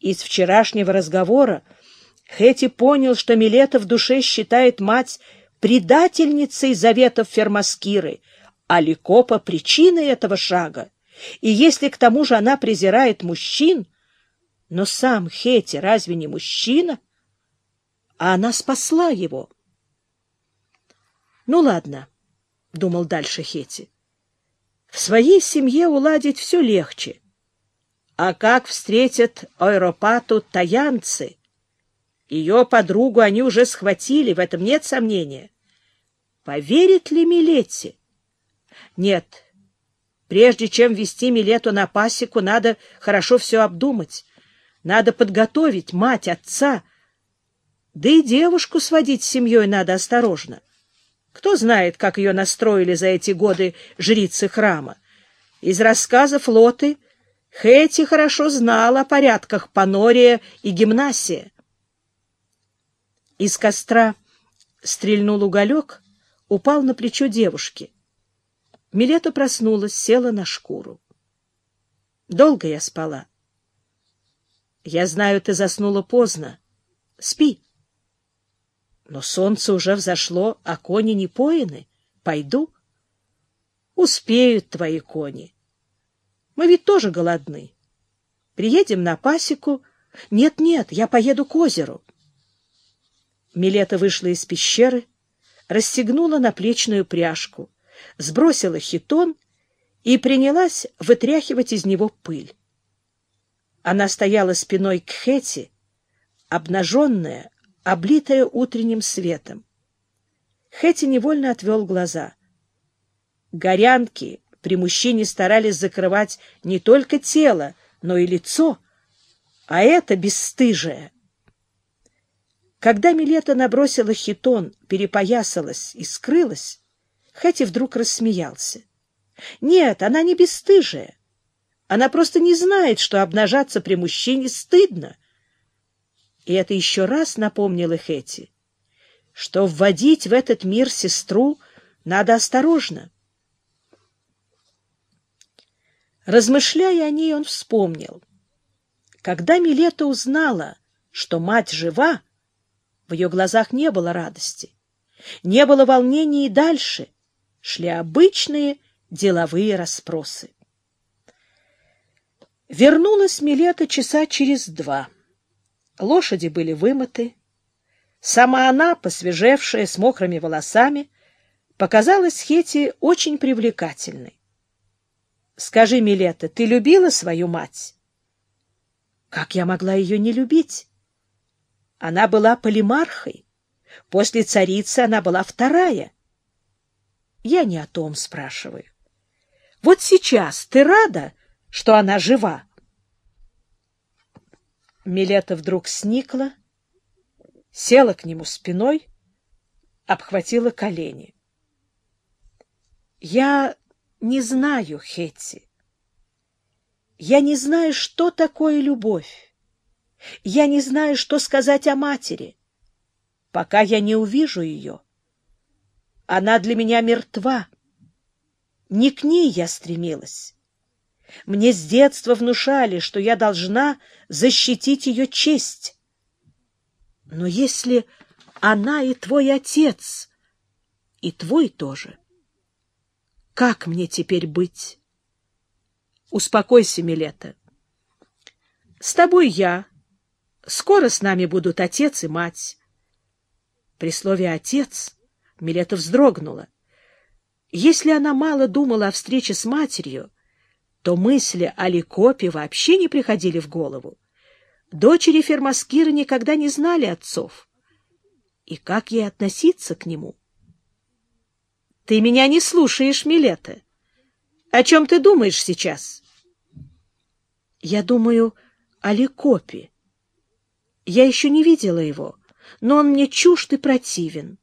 Из вчерашнего разговора Хэти понял, что Милета в душе считает мать предательницей заветов Фермаскиры, а Ликопа — причиной этого шага. И если к тому же она презирает мужчин, но сам Хети разве не мужчина? А она спасла его. Ну ладно, — думал дальше Хети. В своей семье уладить все легче. А как встретят Ойропату таянцы? Ее подругу они уже схватили, в этом нет сомнения. Поверит ли Милетти? Нет. Прежде чем вести Милету на пасеку, надо хорошо все обдумать. Надо подготовить мать, отца. Да и девушку сводить с семьей надо осторожно. Кто знает, как ее настроили за эти годы жрицы храма. Из рассказов Лоты Хэти хорошо знала о порядках Панория и Гимнасия. Из костра стрельнул уголек, упал на плечо девушки. Милета проснулась, села на шкуру. Долго я спала. Я знаю, ты заснула поздно. Спи. Но солнце уже взошло, а кони не поины. Пойду. Успеют твои кони. Мы ведь тоже голодны. Приедем на пасеку. Нет-нет, я поеду к озеру. Милета вышла из пещеры, расстегнула наплечную пряжку, сбросила хитон и принялась вытряхивать из него пыль. Она стояла спиной к Хэти, обнаженная, облитая утренним светом. Хэти невольно отвел глаза. Горянки при мужчине старались закрывать не только тело, но и лицо, а это бесстыжее. Когда Милета набросила хитон, перепоясалась и скрылась, Хэти вдруг рассмеялся. Нет, она не бесстыжая. Она просто не знает, что обнажаться при мужчине стыдно. И это еще раз напомнило Хэти, что вводить в этот мир сестру надо осторожно. Размышляя о ней, он вспомнил. Когда Милета узнала, что мать жива, в ее глазах не было радости, не было волнений и дальше шли обычные деловые расспросы. Вернулась Милета часа через два. Лошади были вымыты. Сама она, посвежевшая, с мокрыми волосами, показалась Хете очень привлекательной. — Скажи, Милета, ты любила свою мать? — Как я могла ее не любить? Она была полимархой. После царицы она была вторая. Я не о том спрашиваю. Вот сейчас ты рада, что она жива? Милета вдруг сникла, села к нему спиной, обхватила колени. Я не знаю, Хетти. Я не знаю, что такое любовь. Я не знаю, что сказать о матери, пока я не увижу ее. Она для меня мертва. Не к ней я стремилась. Мне с детства внушали, что я должна защитить ее честь. Но если она и твой отец, и твой тоже, как мне теперь быть? Успокойся, Милета. С тобой я. Скоро с нами будут отец и мать. При слове «отец» Милета вздрогнула. Если она мало думала о встрече с матерью, то мысли о Ликопе вообще не приходили в голову. Дочери Фермаскира никогда не знали отцов. И как ей относиться к нему? — Ты меня не слушаешь, Милета. О чем ты думаешь сейчас? — Я думаю о Ликопе. Я еще не видела его, но он мне чужд и противен.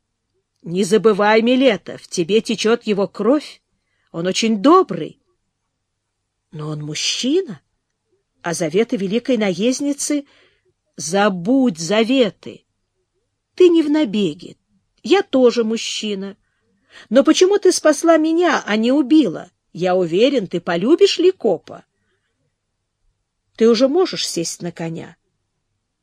— Не забывай, Милета, в тебе течет его кровь. Он очень добрый. Но он мужчина, а заветы великой наездницы — забудь заветы. Ты не в набеге, я тоже мужчина. Но почему ты спасла меня, а не убила? Я уверен, ты полюбишь ли копа? Ты уже можешь сесть на коня.